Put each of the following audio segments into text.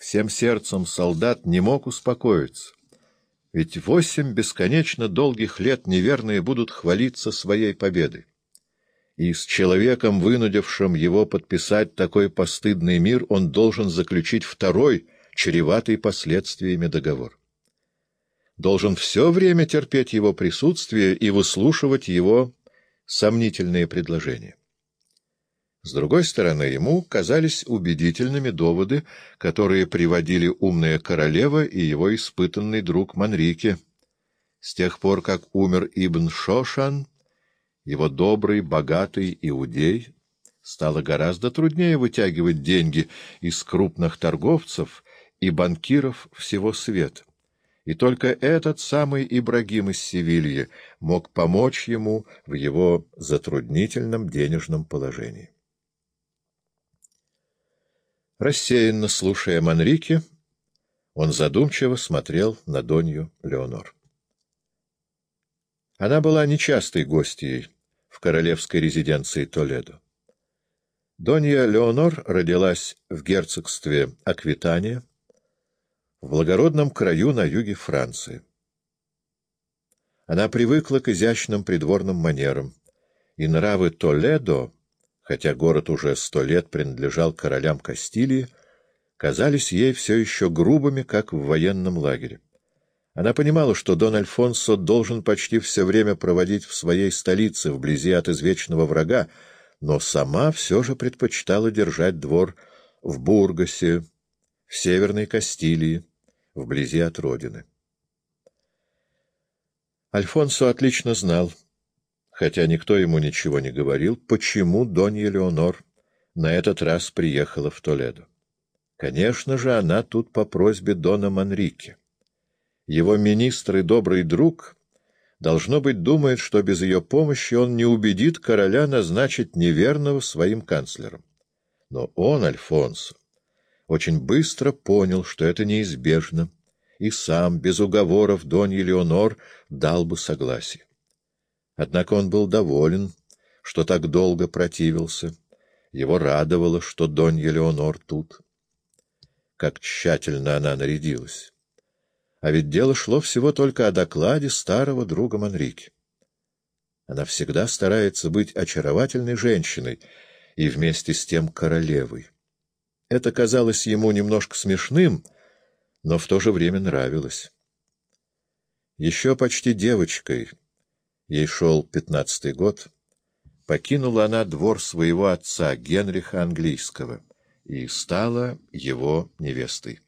всем сердцем солдат не мог успокоиться. Ведь восемь бесконечно долгих лет неверные будут хвалиться своей победой. И с человеком, вынудившим его подписать такой постыдный мир, он должен заключить второй, чреватый последствиями договор. Должен все время терпеть его присутствие и выслушивать его сомнительные предложения. С другой стороны, ему казались убедительными доводы, которые приводили умная королева и его испытанный друг Манрике. С тех пор, как умер Ибн Шошан, его добрый, богатый иудей, стало гораздо труднее вытягивать деньги из крупных торговцев и банкиров всего света. И только этот самый Ибрагим из Севильи мог помочь ему в его затруднительном денежном положении. Рассеянно слушая Манрике, он задумчиво смотрел на Донью Леонор. Она была нечастой гостьей в королевской резиденции Толедо. Донья Леонор родилась в герцогстве Аквитания, в благородном краю на юге Франции. Она привыкла к изящным придворным манерам, и нравы Толедо хотя город уже сто лет принадлежал королям Кастилии, казались ей все еще грубыми, как в военном лагере. Она понимала, что Дон Альфонсо должен почти все время проводить в своей столице, вблизи от извечного врага, но сама все же предпочитала держать двор в Бургасе, в Северной Кастилии, вблизи от родины. Альфонсо отлично знал — хотя никто ему ничего не говорил, почему Донья Леонор на этот раз приехала в Толедо. Конечно же, она тут по просьбе Дона Манрике. Его министр и добрый друг, должно быть, думает, что без ее помощи он не убедит короля назначить неверного своим канцлером. Но он, Альфонсо, очень быстро понял, что это неизбежно, и сам, без уговоров Доньи Леонор, дал бы согласие. Однако он был доволен, что так долго противился. Его радовало, что Донья Леонор тут. Как тщательно она нарядилась. А ведь дело шло всего только о докладе старого друга Манрики. Она всегда старается быть очаровательной женщиной и вместе с тем королевой. Это казалось ему немножко смешным, но в то же время нравилось. Еще почти девочкой ей шел пятнадцатый год, покинула она двор своего отца, Генриха Английского, и стала его невестой.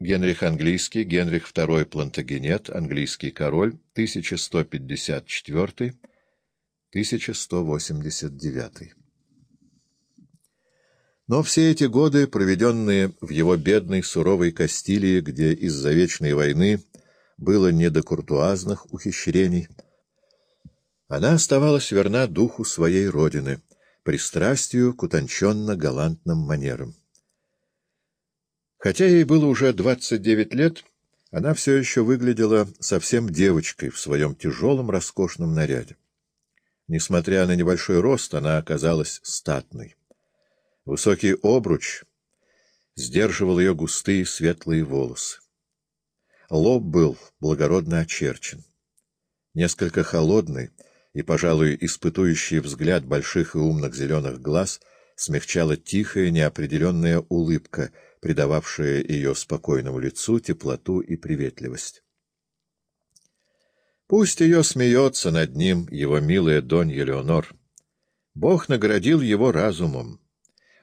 Генрих Английский, Генрих II Плантагенет, английский король, 1154-1189. Но все эти годы, проведенные в его бедной суровой Кастилии, где из-за вечной войны было не до куртуазных ухищрений. Она оставалась верна духу своей родины, пристрастию к утонченно-галантным манерам. Хотя ей было уже 29 лет, она все еще выглядела совсем девочкой в своем тяжелом роскошном наряде. Несмотря на небольшой рост, она оказалась статной. Высокий обруч сдерживал ее густые светлые волосы. Лоб был благородно очерчен. Несколько холодный и, пожалуй, испытующий взгляд больших и умных зеленых глаз смягчала тихая неопределенная улыбка, придававшая ее спокойному лицу теплоту и приветливость. Пусть ее смеется над ним его милая Донья Леонор. Бог наградил его разумом.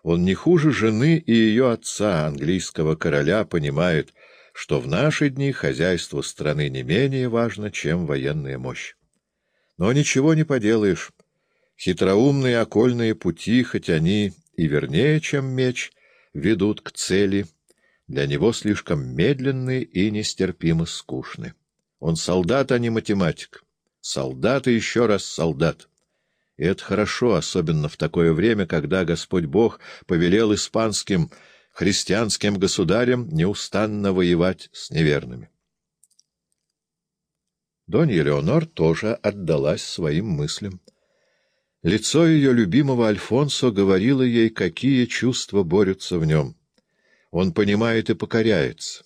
Он не хуже жены и ее отца, английского короля, понимает, что в наши дни хозяйство страны не менее важно, чем военная мощь. Но ничего не поделаешь. Хитроумные окольные пути, хоть они и вернее, чем меч, ведут к цели, для него слишком медленны и нестерпимо скучны. Он солдат, а не математик. Солдат и еще раз солдат. И это хорошо, особенно в такое время, когда Господь Бог повелел испанским христианским государям неустанно воевать с неверными. Донья Леонор тоже отдалась своим мыслям. Лицо ее любимого Альфонсо говорило ей, какие чувства борются в нем. Он понимает и покоряется.